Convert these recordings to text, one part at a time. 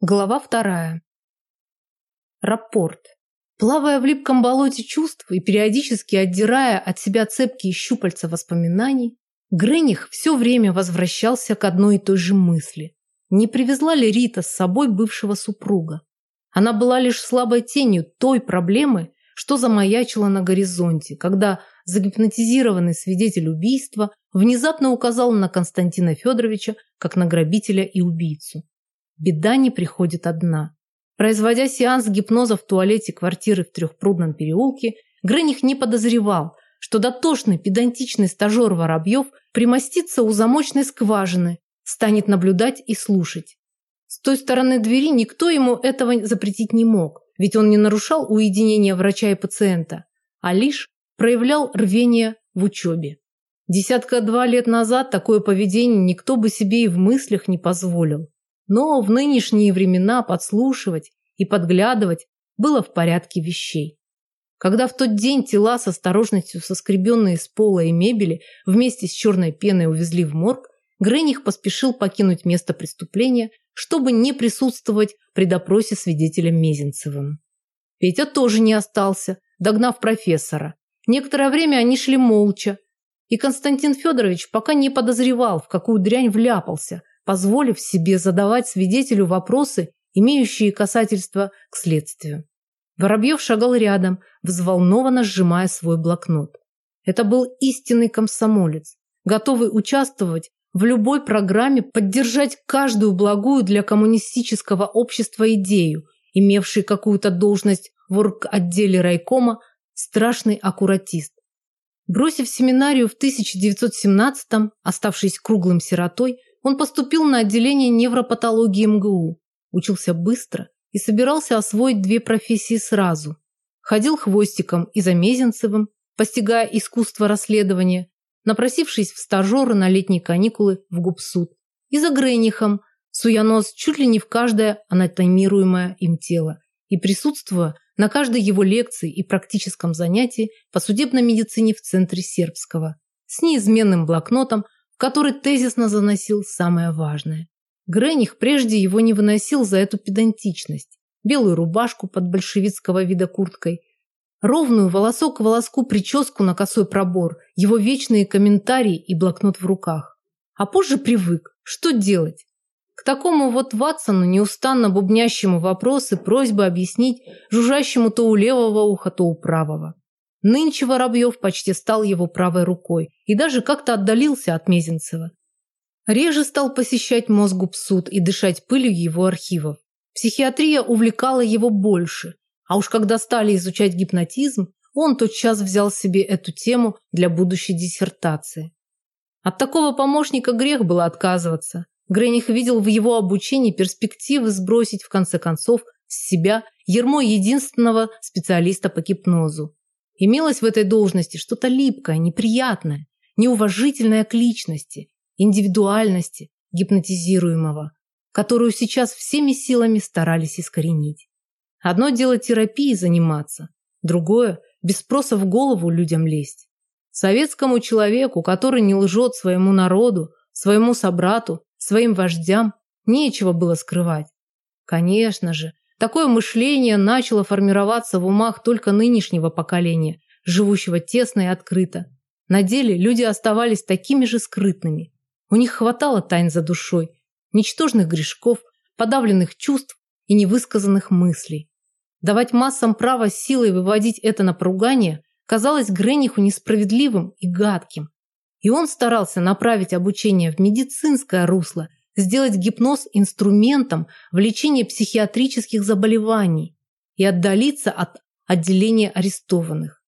Глава вторая. Рапорт. Плавая в липком болоте чувств и периодически отдирая от себя цепкие щупальца воспоминаний, Грених все время возвращался к одной и той же мысли. Не привезла ли Рита с собой бывшего супруга? Она была лишь слабой тенью той проблемы, что замаячила на горизонте, когда загипнотизированный свидетель убийства внезапно указал на Константина Федоровича как на грабителя и убийцу. Беда не приходит одна. Производя сеанс гипноза в туалете квартиры в Трехпрудном переулке, Грених не подозревал, что дотошный педантичный стажер Воробьев примостится у замочной скважины, станет наблюдать и слушать. С той стороны двери никто ему этого запретить не мог, ведь он не нарушал уединение врача и пациента, а лишь проявлял рвение в учебе. Десятка-два лет назад такое поведение никто бы себе и в мыслях не позволил. Но в нынешние времена подслушивать и подглядывать было в порядке вещей. Когда в тот день тела с осторожностью соскребенные с пола и мебели вместе с черной пеной увезли в морг, Грених поспешил покинуть место преступления, чтобы не присутствовать при допросе свидетеля Мезенцевым. Петя тоже не остался, догнав профессора. Некоторое время они шли молча, и Константин Федорович пока не подозревал, в какую дрянь вляпался, позволив себе задавать свидетелю вопросы, имеющие касательство к следствию. Воробьев шагал рядом, взволнованно сжимая свой блокнот. Это был истинный комсомолец, готовый участвовать в любой программе, поддержать каждую благую для коммунистического общества идею, имевший какую-то должность в орг-отделе райкома, страшный аккуратист. Бросив семинарию в 1917-м, оставшись круглым сиротой, он поступил на отделение невропатологии МГУ, учился быстро и собирался освоить две профессии сразу. Ходил хвостиком и за Мезенцевым, постигая искусство расследования, напросившись в стажеры на летние каникулы в губсуд, и за Гренихом, суя нос чуть ли не в каждое анатомируемое им тело и присутствуя на каждой его лекции и практическом занятии по судебной медицине в центре Сербского, с неизменным блокнотом, который тезисно заносил самое важное. Грених прежде его не выносил за эту педантичность. Белую рубашку под большевистского вида курткой, ровную волосок к волоску прическу на косой пробор, его вечные комментарии и блокнот в руках. А позже привык. Что делать? К такому вот Ватсону, неустанно бубнящему вопросы, просьбы объяснить, жужжащему то у левого уха, то у правого. Нынче Воробьев почти стал его правой рукой и даже как-то отдалился от Мезенцева. Реже стал посещать Мосгубсуд и дышать пылью его архивов. Психиатрия увлекала его больше, а уж когда стали изучать гипнотизм, он тотчас взял себе эту тему для будущей диссертации. От такого помощника грех было отказываться. Грених видел в его обучении перспективы сбросить в конце концов с себя ермо единственного специалиста по гипнозу. Имелось в этой должности что-то липкое, неприятное, неуважительное к личности, индивидуальности гипнотизируемого, которую сейчас всеми силами старались искоренить. Одно дело терапией заниматься, другое – без спроса в голову людям лезть. Советскому человеку, который не лжет своему народу, своему собрату, своим вождям, нечего было скрывать. Конечно же, Такое мышление начало формироваться в умах только нынешнего поколения, живущего тесно и открыто. На деле люди оставались такими же скрытными. У них хватало тайн за душой, ничтожных грешков, подавленных чувств и невысказанных мыслей. Давать массам право силой выводить это на поругание казалось Грениху несправедливым и гадким. И он старался направить обучение в медицинское русло сделать гипноз инструментом в лечении психиатрических заболеваний и отдалиться от отделения арестованных.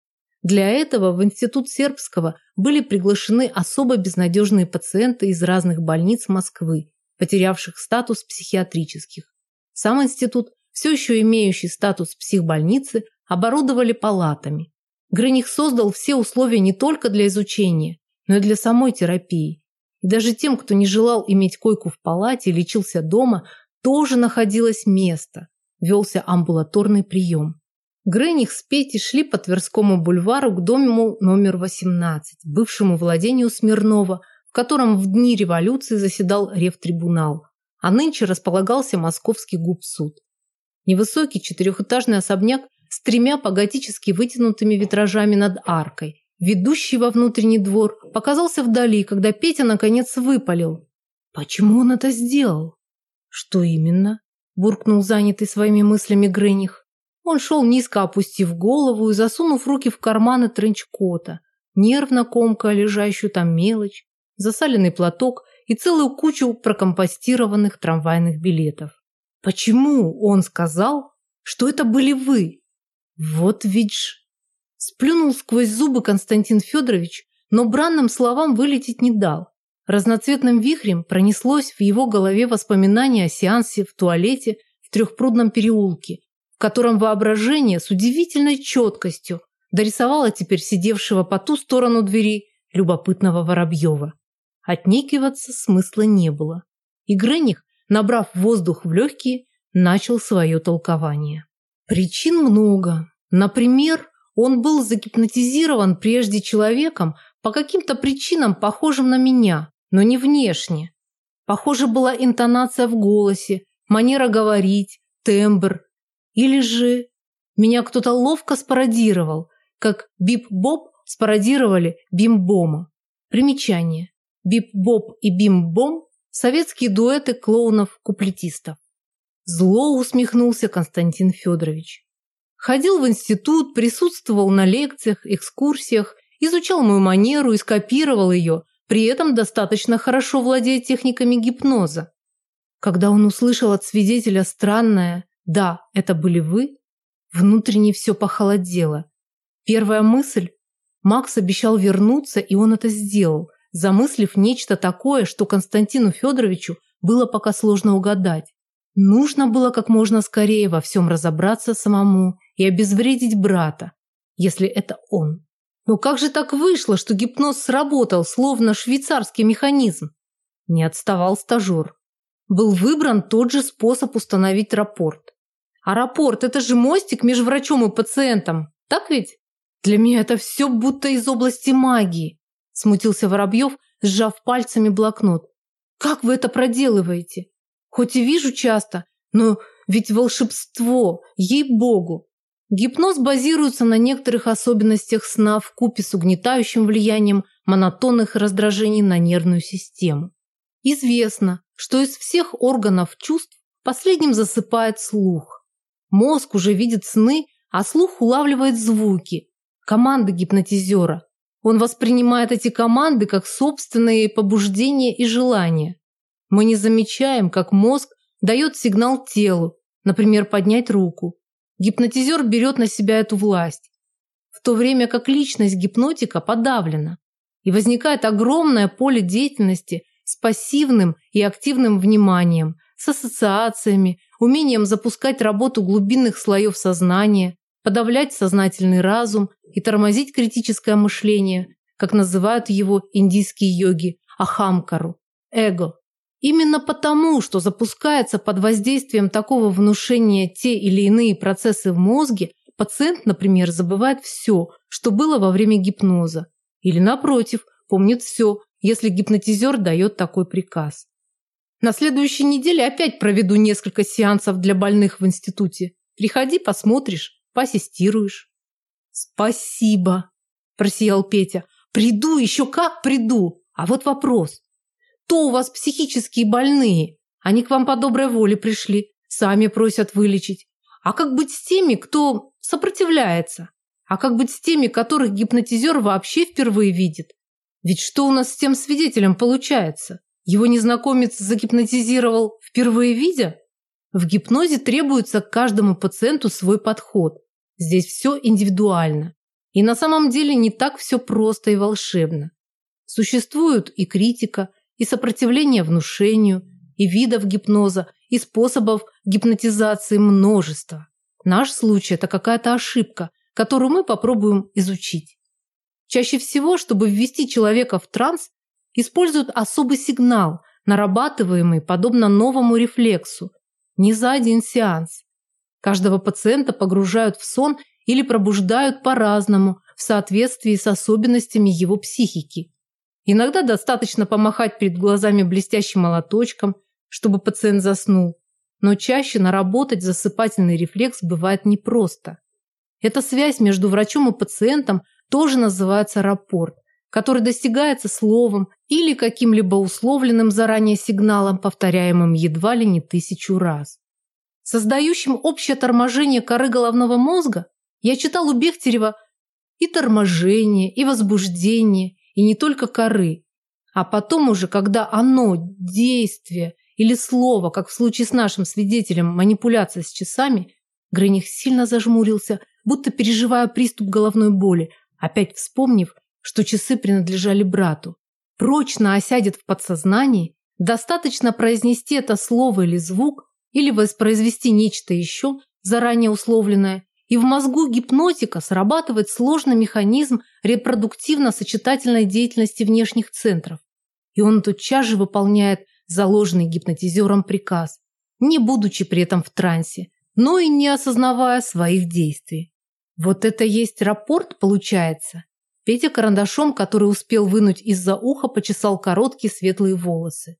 Для этого в Институт Сербского были приглашены особо безнадежные пациенты из разных больниц Москвы, потерявших статус психиатрических. Сам институт, все еще имеющий статус психбольницы, оборудовали палатами. Грених создал все условия не только для изучения, но и для самой терапии. И даже тем, кто не желал иметь койку в палате, лечился дома, тоже находилось место. Велся амбулаторный прием. Грених с Петей шли по Тверскому бульвару к дому номер 18, бывшему владению Смирнова, в котором в дни революции заседал ревтрибунал. а нынче располагался московский губсуд. Невысокий четырехэтажный особняк с тремя по-готически вытянутыми витражами над аркой, ведущий во внутренний двор, показался вдали, когда Петя наконец выпалил. Почему он это сделал? Что именно? буркнул занятый своими мыслями Грених. Он шел низко опустив голову и засунув руки в карманы тренчкота, нервно комкая лежащую там мелочь, засаленный платок и целую кучу прокомпостированных трамвайных билетов. Почему он сказал, что это были вы? Вот ведь ж... Сплюнул сквозь зубы Константин Федорович, но бранным словам вылететь не дал. Разноцветным вихрем пронеслось в его голове воспоминание о сеансе в туалете в Трехпрудном переулке, в котором воображение с удивительной четкостью дорисовало теперь сидевшего по ту сторону двери любопытного Воробьева. Отнекиваться смысла не было. И Грених, набрав воздух в легкие, начал свое толкование. Причин много. Например, он был загипнотизирован прежде человеком по каким-то причинам, похожим на меня, но не внешне. Похоже была интонация в голосе, манера говорить, тембр. Или же меня кто-то ловко спародировал, как Бип-Боб спародировали Бим-Бома. Примечание. Бип-Боб и Бим-Бом – советские дуэты клоунов-куплетистов. Зло усмехнулся Константин Федорович. Ходил в институт, присутствовал на лекциях, экскурсиях, изучал мою манеру и скопировал ее, при этом достаточно хорошо владея техниками гипноза. Когда он услышал от свидетеля странное «да, это были вы», внутренне все похолодело. Первая мысль – Макс обещал вернуться, и он это сделал, замыслив нечто такое, что Константину Федоровичу было пока сложно угадать. Нужно было как можно скорее во всем разобраться самому и обезвредить брата, если это он. Но как же так вышло, что гипноз сработал, словно швейцарский механизм? Не отставал стажер. Был выбран тот же способ установить рапорт. А рапорт – это же мостик между врачом и пациентом, так ведь? Для меня это все будто из области магии. Смутился Воробьев, сжав пальцами блокнот. Как вы это проделываете? Хоть и вижу часто, но ведь волшебство, ей-богу. Гипноз базируется на некоторых особенностях сна в купе с угнетающим влиянием монотонных раздражений на нервную систему. Известно, что из всех органов чувств последним засыпает слух. Мозг уже видит сны, а слух улавливает звуки, команды гипнотизера. Он воспринимает эти команды как собственные побуждения и желания. Мы не замечаем, как мозг дает сигнал телу, например, поднять руку. Гипнотизер берет на себя эту власть, в то время как личность гипнотика подавлена. И возникает огромное поле деятельности с пассивным и активным вниманием, с ассоциациями, умением запускать работу глубинных слоев сознания, подавлять сознательный разум и тормозить критическое мышление, как называют его индийские йоги, ахамкару, эго. Именно потому, что запускается под воздействием такого внушения те или иные процессы в мозге, пациент, например, забывает все, что было во время гипноза. Или, напротив, помнит все, если гипнотизер дает такой приказ. На следующей неделе опять проведу несколько сеансов для больных в институте. Приходи, посмотришь, поассистируешь. Спасибо, просиял Петя. Приду, еще как приду. А вот вопрос. То у вас психические больные. Они к вам по доброй воле пришли, сами просят вылечить. А как быть с теми, кто сопротивляется? А как быть с теми, которых гипнотизер вообще впервые видит? Ведь что у нас с тем свидетелем получается? Его незнакомец загипнотизировал впервые видя? В гипнозе требуется к каждому пациенту свой подход. Здесь все индивидуально. И на самом деле не так все просто и волшебно. Существует и критика, и сопротивление внушению, и видов гипноза, и способов гипнотизации множество. Наш случай – это какая-то ошибка, которую мы попробуем изучить. Чаще всего, чтобы ввести человека в транс, используют особый сигнал, нарабатываемый подобно новому рефлексу, не за один сеанс. Каждого пациента погружают в сон или пробуждают по-разному в соответствии с особенностями его психики. Иногда достаточно помахать перед глазами блестящим молоточком, чтобы пациент заснул, но чаще наработать засыпательный рефлекс бывает непросто. Эта связь между врачом и пациентом тоже называется рапорт, который достигается словом или каким-либо условленным заранее сигналом, повторяемым едва ли не тысячу раз. Создающим общее торможение коры головного мозга я читал у Бехтерева и торможение, и возбуждение, и не только коры. А потом уже, когда оно, действие или слово, как в случае с нашим свидетелем манипуляция с часами, Грених сильно зажмурился, будто переживая приступ головной боли, опять вспомнив, что часы принадлежали брату. Прочно осядет в подсознании, достаточно произнести это слово или звук, или воспроизвести нечто еще, заранее условленное, и в мозгу гипнотика срабатывает сложный механизм репродуктивно-сочетательной деятельности внешних центров. И он тотчас же выполняет заложенный гипнотизером приказ, не будучи при этом в трансе, но и не осознавая своих действий. Вот это есть рапорт, получается? Петя карандашом, который успел вынуть из-за уха, почесал короткие светлые волосы.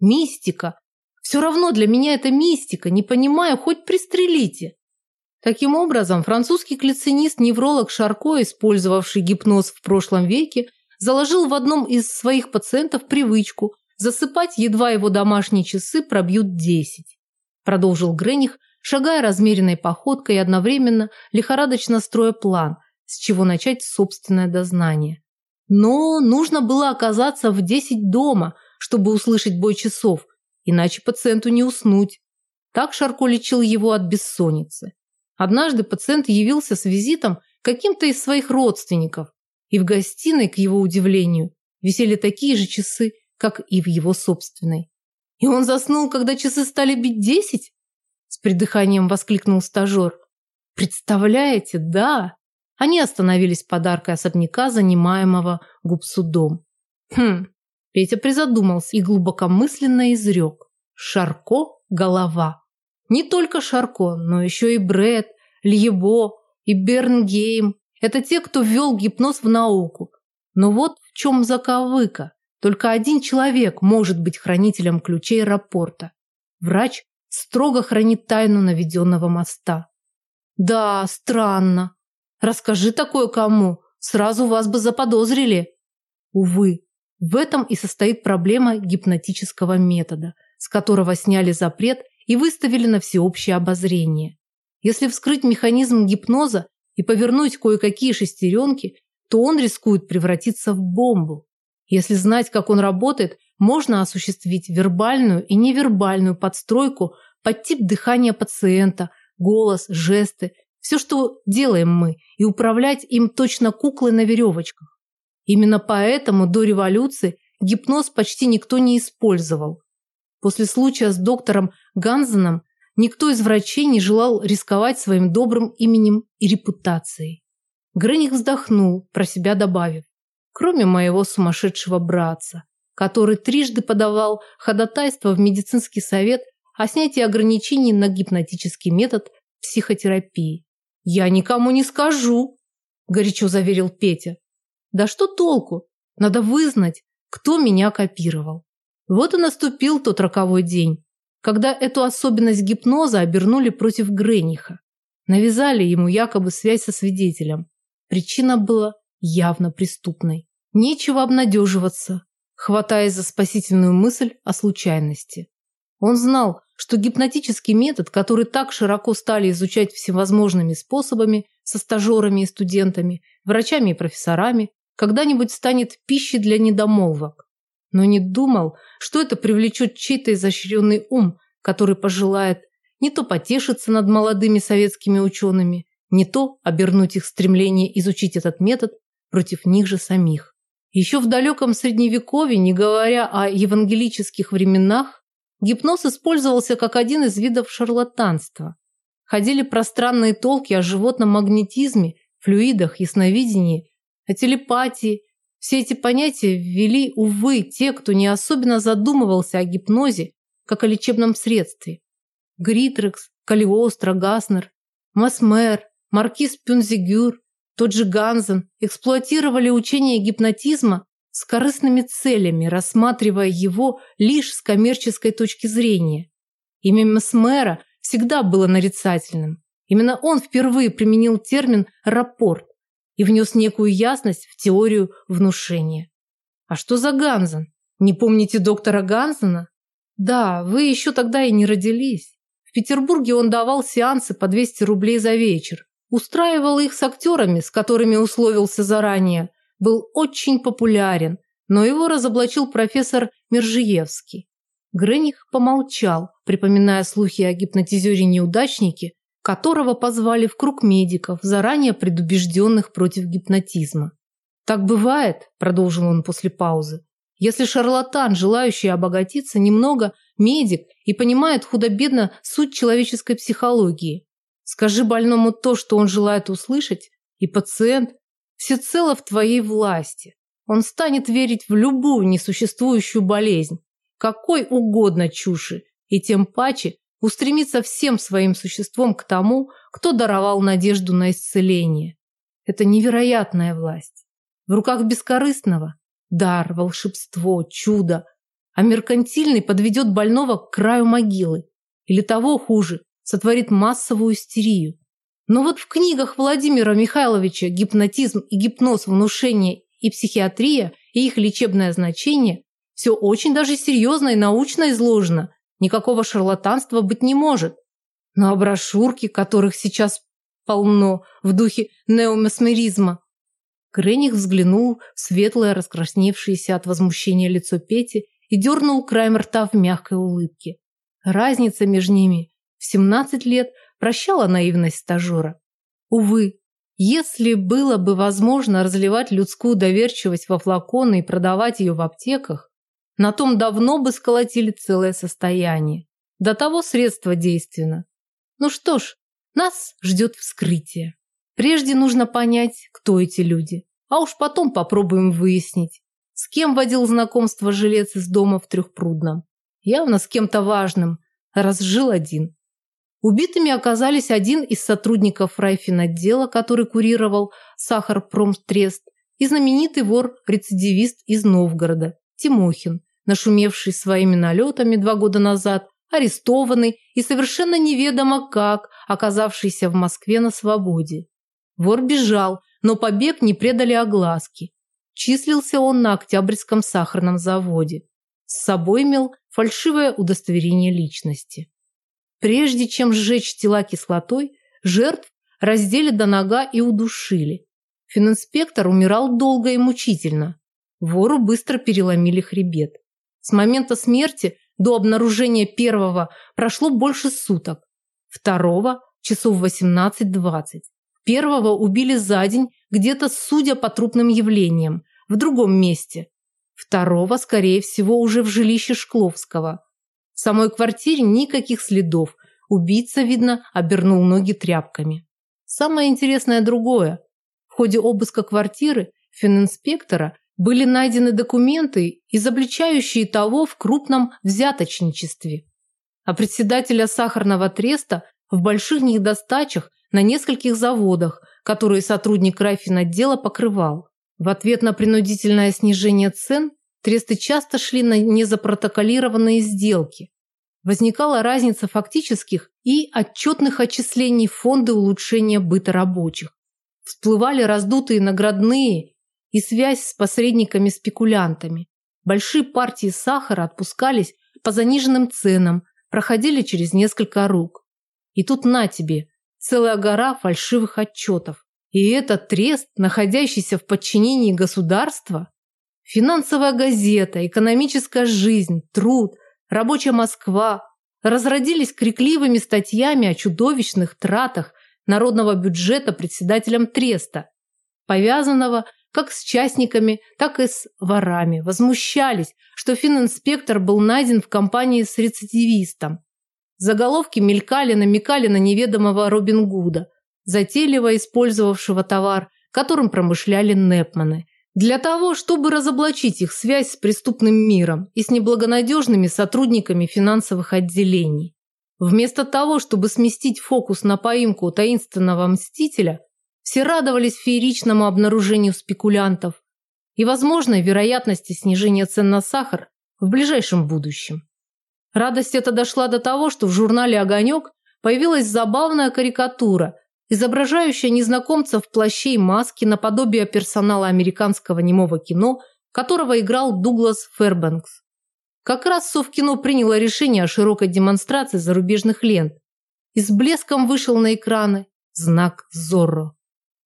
Мистика. Все равно для меня это мистика, не понимаю, хоть пристрелите. Таким образом, французский клицинист-невролог Шарко, использовавший гипноз в прошлом веке, заложил в одном из своих пациентов привычку засыпать, едва его домашние часы пробьют десять. Продолжил Грених, шагая размеренной походкой и одновременно лихорадочно строя план, с чего начать собственное дознание. Но нужно было оказаться в десять дома, чтобы услышать бой часов, иначе пациенту не уснуть. Так Шарко лечил его от бессонницы. Однажды пациент явился с визитом каким-то из своих родственников, и в гостиной, к его удивлению, висели такие же часы, как и в его собственной. И он заснул, когда часы стали бить десять? С придыханием воскликнул стажер. Представляете, да. Они остановились подаркой особняка, занимаемого губсудом. Хм, Петя призадумался и глубокомысленно изрек. Шарко – голова. Не только Шарко, но еще и Бред, Льебо и Бернгейм. Это те, кто ввел гипноз в науку. Но вот в чем заковыка. Только один человек может быть хранителем ключей рапорта. Врач строго хранит тайну наведенного моста. Да, странно. Расскажи такое кому, сразу вас бы заподозрили. Увы, в этом и состоит проблема гипнотического метода, с которого сняли запрет и выставили на всеобщее обозрение. Если вскрыть механизм гипноза и повернуть кое-какие шестеренки, то он рискует превратиться в бомбу. Если знать, как он работает, можно осуществить вербальную и невербальную подстройку под тип дыхания пациента, голос, жесты, все, что делаем мы, и управлять им точно куклой на веревочках. Именно поэтому до революции гипноз почти никто не использовал. После случая с доктором Ганзеном никто из врачей не желал рисковать своим добрым именем и репутацией. Грених вздохнул, про себя добавив. Кроме моего сумасшедшего братца, который трижды подавал ходатайство в медицинский совет о снятии ограничений на гипнотический метод психотерапии. «Я никому не скажу», – горячо заверил Петя. «Да что толку? Надо вызнать, кто меня копировал». Вот и наступил тот роковой день, когда эту особенность гипноза обернули против Грениха. Навязали ему якобы связь со свидетелем. Причина была явно преступной. Нечего обнадеживаться, хватаясь за спасительную мысль о случайности. Он знал, что гипнотический метод, который так широко стали изучать всевозможными способами, со стажерами и студентами, врачами и профессорами, когда-нибудь станет пищей для недомолвок но не думал, что это привлечет чей-то изощренный ум, который пожелает не то потешиться над молодыми советскими учеными, не то обернуть их стремление изучить этот метод против них же самих. Еще в далеком Средневековье, не говоря о евангелических временах, гипноз использовался как один из видов шарлатанства. Ходили пространные толки о животном магнетизме, флюидах, ясновидении, о телепатии все эти понятия ввели, увы, те, кто не особенно задумывался о гипнозе, как о лечебном средстве. Гритрекс, Калиостро, Гаснер, Масмер, Маркиз Пюнзигюр, тот же Ганзен эксплуатировали учение гипнотизма с корыстными целями, рассматривая его лишь с коммерческой точки зрения. Имя Месмера всегда было нарицательным. Именно он впервые применил термин «рапорт» и внес некую ясность в теорию внушения. А что за Ганзен? Не помните доктора Ганзена? Да, вы еще тогда и не родились. В Петербурге он давал сеансы по 200 рублей за вечер. Устраивал их с актерами, с которыми условился заранее. Был очень популярен, но его разоблачил профессор Мержиевский. Грених помолчал, припоминая слухи о гипнотизере-неудачнике, которого позвали в круг медиков, заранее предубежденных против гипнотизма. «Так бывает», – продолжил он после паузы, «если шарлатан, желающий обогатиться немного, медик и понимает худо-бедно суть человеческой психологии. Скажи больному то, что он желает услышать, и пациент всецело в твоей власти. Он станет верить в любую несуществующую болезнь, какой угодно чуши, и тем паче устремиться всем своим существом к тому, кто даровал надежду на исцеление. Это невероятная власть. В руках бескорыстного – дар, волшебство, чудо, а меркантильный подведет больного к краю могилы. Или того хуже, сотворит массовую истерию. Но вот в книгах Владимира Михайловича «Гипнотизм и гипноз, внушение и психиатрия» и их лечебное значение все очень даже серьезно и научно изложено. Никакого шарлатанства быть не может. Ну а брошюрки, которых сейчас полно в духе неомесмеризма. Крених взглянул в светлое, раскрасневшееся от возмущения лицо Пети и дернул краем рта в мягкой улыбке. Разница между ними в 17 лет прощала наивность стажера. Увы, если было бы возможно разливать людскую доверчивость во флаконы и продавать ее в аптеках, на том давно бы сколотили целое состояние. До того средство действенно. Ну что ж, нас ждет вскрытие. Прежде нужно понять, кто эти люди. А уж потом попробуем выяснить, с кем водил знакомство жилец из дома в Трехпрудном. Явно с кем-то важным, раз жил один. Убитыми оказались один из сотрудников райфинотдела, который курировал Сахарпромтрест, и знаменитый вор-рецидивист из Новгорода, Тимохин, нашумевший своими налетами два года назад, арестованный и совершенно неведомо как оказавшийся в Москве на свободе. Вор бежал, но побег не предали огласки. Числился он на Октябрьском сахарном заводе. С собой имел фальшивое удостоверение личности. Прежде чем сжечь тела кислотой, жертв раздели до нога и удушили. Фининспектор умирал долго и мучительно. Вору быстро переломили хребет. С момента смерти до обнаружения первого прошло больше суток. Второго – часов 18-20. Первого убили за день, где-то судя по трупным явлениям, в другом месте. Второго, скорее всего, уже в жилище Шкловского. В самой квартире никаких следов. Убийца, видно, обернул ноги тряпками. Самое интересное другое. В ходе обыска квартиры фининспектора были найдены документы, изобличающие того в крупном взяточничестве. А председателя сахарного треста в больших недостачах на нескольких заводах, которые сотрудник райфинотдела покрывал. В ответ на принудительное снижение цен тресты часто шли на незапротоколированные сделки. Возникала разница фактических и отчетных отчислений в фонды улучшения быта рабочих. Всплывали раздутые наградные и связь с посредниками-спекулянтами. Большие партии сахара отпускались по заниженным ценам, проходили через несколько рук. И тут на тебе, целая гора фальшивых отчетов. И этот трест, находящийся в подчинении государства, финансовая газета, экономическая жизнь, труд, рабочая Москва разродились крикливыми статьями о чудовищных тратах народного бюджета председателем треста, повязанного как с частниками, так и с ворами, возмущались, что фининспектор был найден в компании с рецидивистом. Заголовки мелькали, намекали на неведомого Робин Гуда, затейливо использовавшего товар, которым промышляли Непманы, для того, чтобы разоблачить их связь с преступным миром и с неблагонадежными сотрудниками финансовых отделений. Вместо того, чтобы сместить фокус на поимку таинственного мстителя, все радовались фееричному обнаружению спекулянтов. и возможной вероятности снижения цен на сахар в ближайшем будущем. Радость эта дошла до того, что в журнале «Огонек» появилась забавная карикатура, изображающая незнакомца в плаще и маске наподобие персонала американского немого кино, которого играл Дуглас Фербенкс. Как раз Совкино приняло решение о широкой демонстрации зарубежных лент и с блеском вышел на экраны знак Зорро.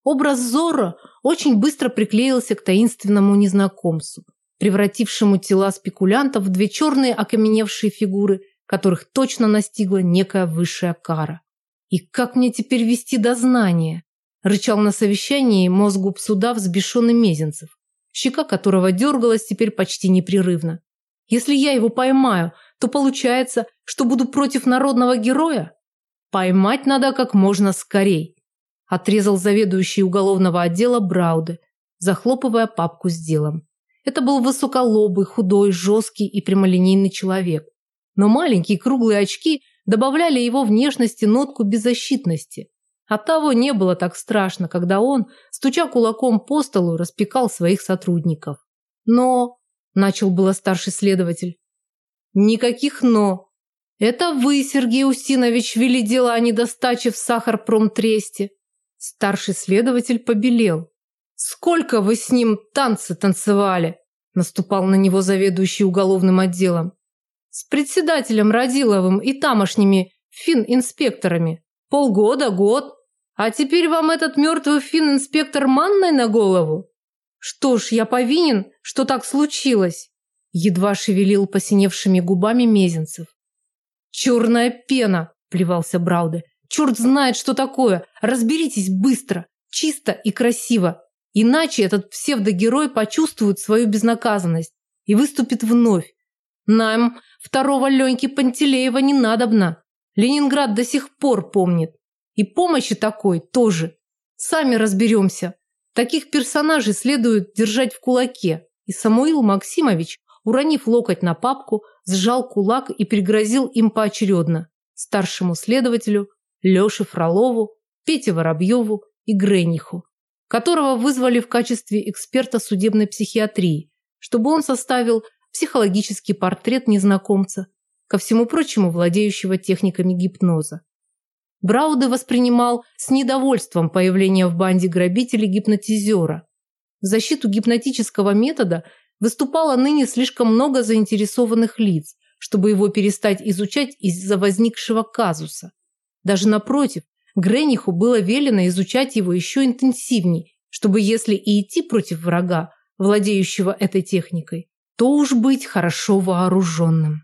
Образ Зорро очень быстро приклеился к таинственному незнакомцу, превратившему тела спекулянтов в две черные окаменевшие фигуры, которых точно настигла некая высшая кара. «И как мне теперь вести дознание?» – рычал на совещании мозгу суда взбешенный Мезенцев, щека которого дергалась теперь почти непрерывно. «Если я его поймаю, то получается, что буду против народного героя? Поймать надо как можно скорей отрезал заведующий уголовного отдела Брауды, захлопывая папку с делом. Это был высоколобый, худой, жесткий и прямолинейный человек. Но маленькие круглые очки добавляли его внешности нотку беззащитности. Оттого не было так страшно, когда он, стуча кулаком по столу, распекал своих сотрудников. Но, начал было старший следователь. Никаких «но». Это вы, Сергей Устинович, вели дело о недостаче в сахарпромтресте. Старший следователь побелел. «Сколько вы с ним танцы танцевали?» Наступал на него заведующий уголовным отделом. «С председателем Радиловым и тамошними фин-инспекторами. Полгода, год. А теперь вам этот мертвый фин-инспектор манной на голову? Что ж, я повинен, что так случилось?» Едва шевелил посиневшими губами Мезенцев. «Черная пена!» – плевался Брауде. Черт знает, что такое. Разберитесь быстро, чисто и красиво. Иначе этот псевдогерой почувствует свою безнаказанность и выступит вновь. Нам второго Леньки Пантелеева не надобно. Ленинград до сих пор помнит. И помощи такой тоже. Сами разберемся. Таких персонажей следует держать в кулаке. И Самуил Максимович, уронив локоть на папку, сжал кулак и пригрозил им поочередно. Старшему следователю, Леше Фролову, Пете Воробьеву и Грениху, которого вызвали в качестве эксперта судебной психиатрии, чтобы он составил психологический портрет незнакомца, ко всему прочему владеющего техниками гипноза. Брауде воспринимал с недовольством появление в банде грабителей гипнотизера. В защиту гипнотического метода выступало ныне слишком много заинтересованных лиц, чтобы его перестать изучать из-за возникшего казуса. Даже напротив, Грениху было велено изучать его еще интенсивней, чтобы если и идти против врага, владеющего этой техникой, то уж быть хорошо вооруженным.